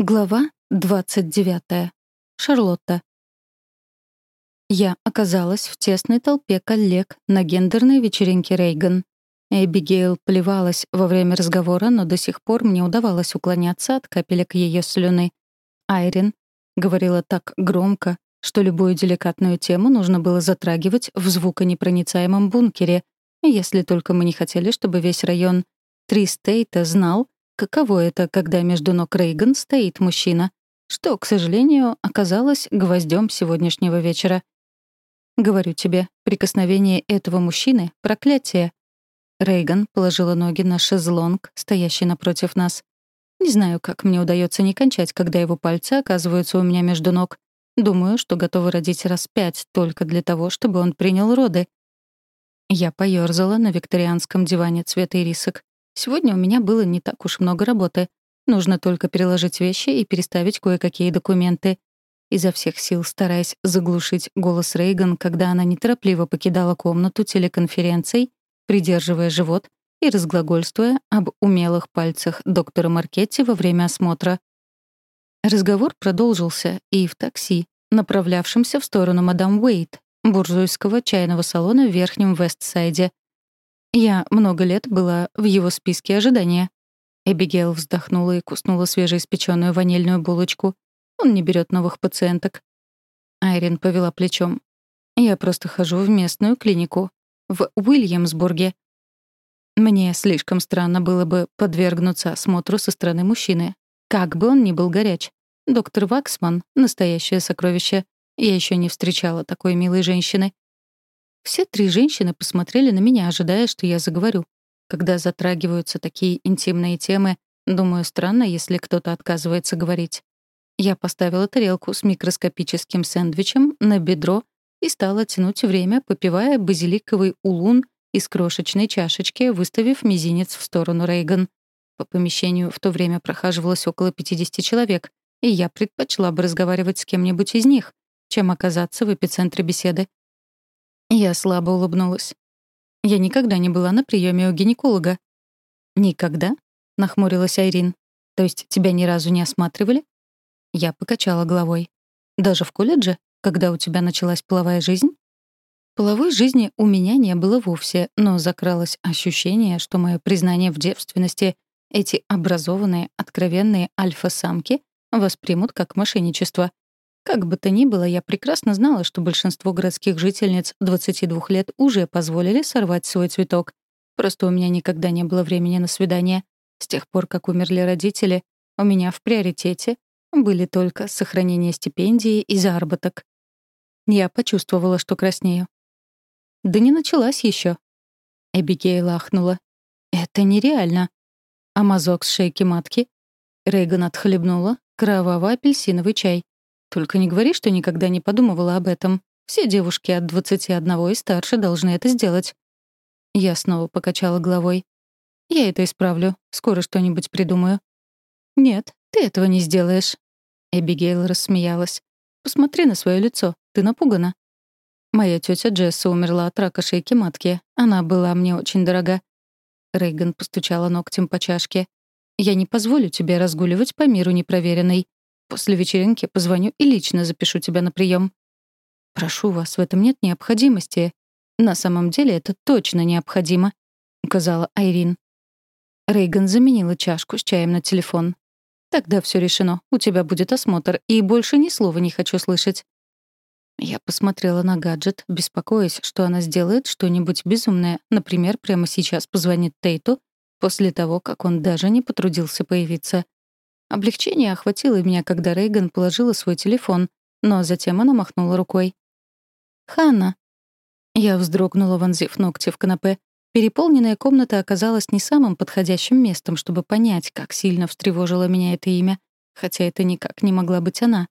Глава 29. Шарлотта. Я оказалась в тесной толпе коллег на гендерной вечеринке Рейган. Эбигейл плевалась во время разговора, но до сих пор мне удавалось уклоняться от капелек ее слюны. Айрин говорила так громко, что любую деликатную тему нужно было затрагивать в звуконепроницаемом бункере, если только мы не хотели, чтобы весь район Тристейта знал, каково это, когда между ног Рейган стоит мужчина, что, к сожалению, оказалось гвоздем сегодняшнего вечера. Говорю тебе, прикосновение этого мужчины — проклятие. Рейган положила ноги на шезлонг, стоящий напротив нас. Не знаю, как мне удается не кончать, когда его пальцы оказываются у меня между ног. Думаю, что готова родить раз пять только для того, чтобы он принял роды. Я поёрзала на викторианском диване цвета ирисок. Сегодня у меня было не так уж много работы. Нужно только переложить вещи и переставить кое-какие документы. Изо всех сил стараясь заглушить голос Рейган, когда она неторопливо покидала комнату телеконференций, придерживая живот и разглагольствуя об умелых пальцах доктора Маркетти во время осмотра. Разговор продолжился и в такси, направлявшемся в сторону мадам Уэйт, буржуйского чайного салона в Верхнем Вестсайде, я много лет была в его списке ожидания. Эбигейл вздохнула и куснула свежеиспеченную ванильную булочку. Он не берет новых пациенток. Айрин повела плечом. Я просто хожу в местную клинику. В Уильямсбурге. Мне слишком странно было бы подвергнуться осмотру со стороны мужчины. Как бы он ни был горяч. Доктор Ваксман — настоящее сокровище. Я еще не встречала такой милой женщины. Все три женщины посмотрели на меня, ожидая, что я заговорю. Когда затрагиваются такие интимные темы, думаю, странно, если кто-то отказывается говорить. Я поставила тарелку с микроскопическим сэндвичем на бедро и стала тянуть время, попивая базиликовый улун из крошечной чашечки, выставив мизинец в сторону Рейган. По помещению в то время прохаживалось около 50 человек, и я предпочла бы разговаривать с кем-нибудь из них, чем оказаться в эпицентре беседы. Я слабо улыбнулась. Я никогда не была на приеме у гинеколога. «Никогда?» — нахмурилась Айрин. «То есть тебя ни разу не осматривали?» Я покачала головой. «Даже в колледже, когда у тебя началась половая жизнь?» Половой жизни у меня не было вовсе, но закралось ощущение, что мое признание в девственности эти образованные, откровенные альфа-самки воспримут как мошенничество — как бы то ни было, я прекрасно знала, что большинство городских жительниц 22 лет уже позволили сорвать свой цветок. Просто у меня никогда не было времени на свидание. С тех пор, как умерли родители, у меня в приоритете были только сохранение стипендии и заработок. Я почувствовала, что краснею. «Да не началась еще. Эбигейл ахнула. «Это нереально». А мазок с шейки матки? Рейган отхлебнула кроваво-апельсиновый чай. Только не говори, что никогда не подумывала об этом. Все девушки от 21 и старше должны это сделать. Я снова покачала головой. Я это исправлю. Скоро что-нибудь придумаю. Нет, ты этого не сделаешь. Эбигейл рассмеялась. Посмотри на свое лицо. Ты напугана. Моя тетя Джесса умерла от рака шейки матки. Она была мне очень дорога. Рейган постучала ногтем по чашке. «Я не позволю тебе разгуливать по миру непроверенной. После вечеринки позвоню и лично запишу тебя на прием. Прошу вас, в этом нет необходимости. На самом деле это точно необходимо, указала Айрин. Рейган заменила чашку с чаем на телефон. Тогда все решено. У тебя будет осмотр, и больше ни слова не хочу слышать. Я посмотрела на гаджет, беспокоясь, что она сделает что-нибудь безумное, например, прямо сейчас позвонит Тейту после того, как он даже не потрудился появиться. Облегчение охватило меня, когда Рейган положила свой телефон, но затем она махнула рукой. «Ханна». Я вздрогнула, вонзив ногти в канапе. Переполненная комната оказалась не самым подходящим местом, чтобы понять, как сильно встревожило меня это имя, хотя это никак не могла быть она.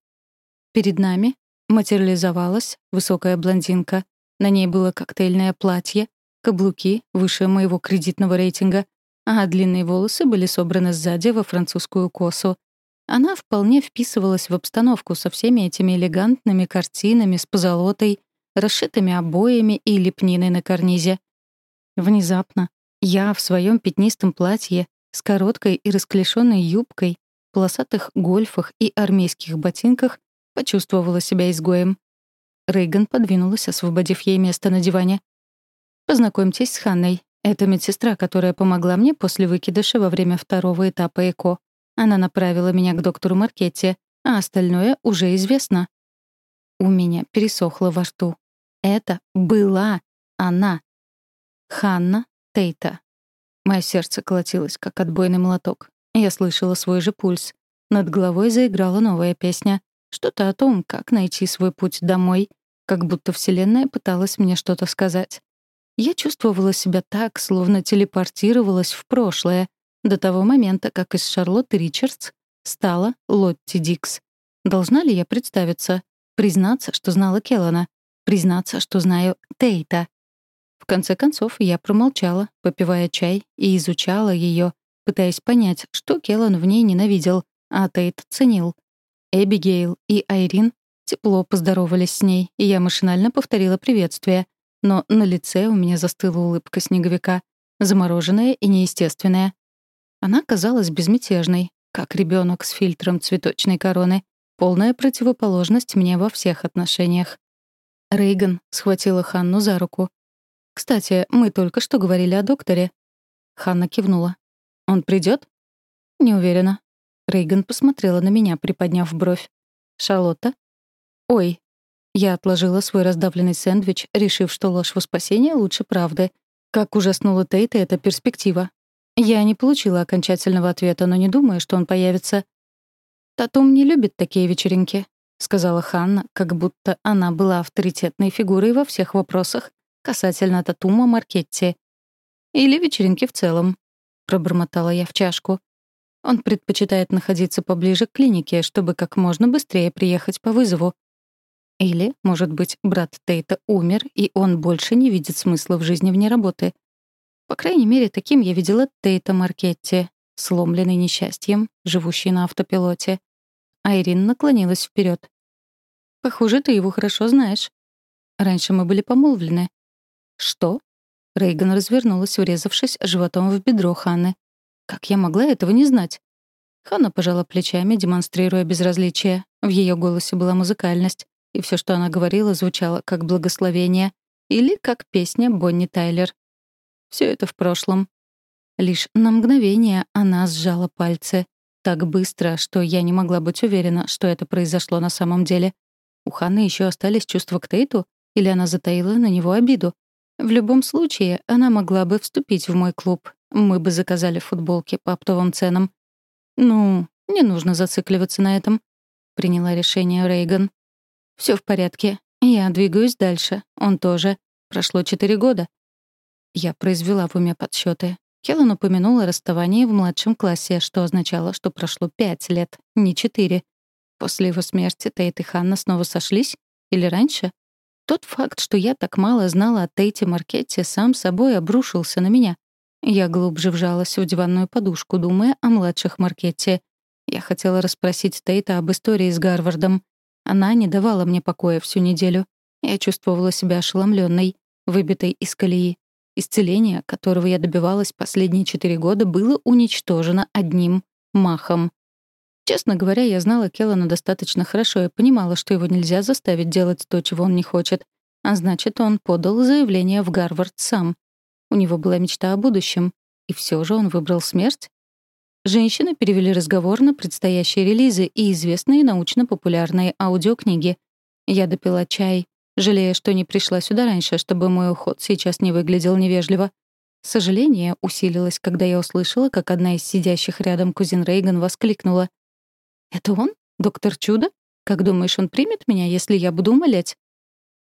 Перед нами материализовалась высокая блондинка. На ней было коктейльное платье, каблуки выше моего кредитного рейтинга, а длинные волосы были собраны сзади во французскую косу. Она вполне вписывалась в обстановку со всеми этими элегантными картинами с позолотой, расшитыми обоями и лепниной на карнизе. Внезапно я в своем пятнистом платье с короткой и расклешенной юбкой полосатых гольфах и армейских ботинках, почувствовала себя изгоем. Рейган подвинулась, освободив ей место на диване. «Познакомьтесь с Ханной. Это медсестра, которая помогла мне после выкидыша во время второго этапа ЭКО. Она направила меня к доктору Маркетти, а остальное уже известно». У меня пересохло во рту. Это была она. Ханна Тейта. Мое сердце колотилось, как отбойный молоток. Я слышала свой же пульс. Над головой заиграла новая песня. Что-то о том, как найти свой путь домой, как будто Вселенная пыталась мне что-то сказать. Я чувствовала себя так, словно телепортировалась в прошлое, до того момента, как из Шарлотты Ричардс стала Лотти Дикс. Должна ли я представиться? Признаться, что знала Келлана? Признаться, что знаю Тейта? В конце концов, я промолчала, попивая чай, и изучала ее, пытаясь понять, что Келлан в ней ненавидел, а Тейт ценил. Эбигейл и Айрин тепло поздоровались с ней, и я машинально повторила приветствие. Но на лице у меня застыла улыбка снеговика, замороженная и неестественная. Она казалась безмятежной, как ребенок с фильтром цветочной короны, полная противоположность мне во всех отношениях. Рейган схватила Ханну за руку. «Кстати, мы только что говорили о докторе». Ханна кивнула. «Он придет? «Не уверена. Рейган посмотрела на меня, приподняв бровь. «Шарлотта?» «Ой». Я отложила свой раздавленный сэндвич, решив, что ложь во спасение лучше правды. Как ужаснула Тейта эта перспектива. Я не получила окончательного ответа, но не думаю, что он появится. «Татум не любит такие вечеринки», — сказала Ханна, как будто она была авторитетной фигурой во всех вопросах касательно Татума Маркетти. «Или вечеринки в целом», — пробормотала я в чашку. Он предпочитает находиться поближе к клинике, чтобы как можно быстрее приехать по вызову. Или, может быть, брат Тейта умер, и он больше не видит смысла в жизни вне работы. По крайней мере, таким я видела Тейта Маркетти, сломленный несчастьем, живущий на автопилоте. Айрин наклонилась вперед. «Похоже, ты его хорошо знаешь. Раньше мы были помолвлены». «Что?» Рейган развернулась, врезавшись животом в бедро Ханны. Как я могла этого не знать? Ханна пожала плечами, демонстрируя безразличие. В ее голосе была музыкальность, и все, что она говорила, звучало как благословение или как песня Бонни Тайлер. Все это в прошлом. Лишь на мгновение она сжала пальцы. Так быстро, что я не могла быть уверена, что это произошло на самом деле. У Ханны еще остались чувства к Тейту, или она затаила на него обиду. В любом случае, она могла бы вступить в мой клуб, мы бы заказали футболки по оптовым ценам. Ну, не нужно зацикливаться на этом, приняла решение Рейган. Все в порядке. Я двигаюсь дальше. Он тоже. Прошло четыре года. Я произвела в уме подсчеты. Келлан упомянула расставание в младшем классе, что означало, что прошло пять лет, не четыре. После его смерти Тейт и Ханна снова сошлись? Или раньше? Тот факт, что я так мало знала о Тейте Маркетте, сам собой обрушился на меня. Я глубже вжалась в диванную подушку, думая о младших Маркетте. Я хотела расспросить Тейта об истории с Гарвардом. Она не давала мне покоя всю неделю. Я чувствовала себя ошеломленной, выбитой из колеи. Исцеление, которого я добивалась последние четыре года, было уничтожено одним махом. Честно говоря, я знала Келлана достаточно хорошо и понимала, что его нельзя заставить делать то, чего он не хочет. А значит, он подал заявление в Гарвард сам. У него была мечта о будущем, и все же он выбрал смерть. Женщины перевели разговор на предстоящие релизы и известные научно-популярные аудиокниги. Я допила чай, жалея, что не пришла сюда раньше, чтобы мой уход сейчас не выглядел невежливо. Сожаление усилилось, когда я услышала, как одна из сидящих рядом кузин Рейган воскликнула. «Это он? Доктор Чудо? Как думаешь, он примет меня, если я буду умолять?»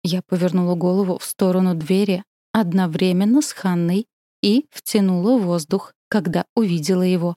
Я повернула голову в сторону двери, одновременно с Ханной и втянула воздух, когда увидела его.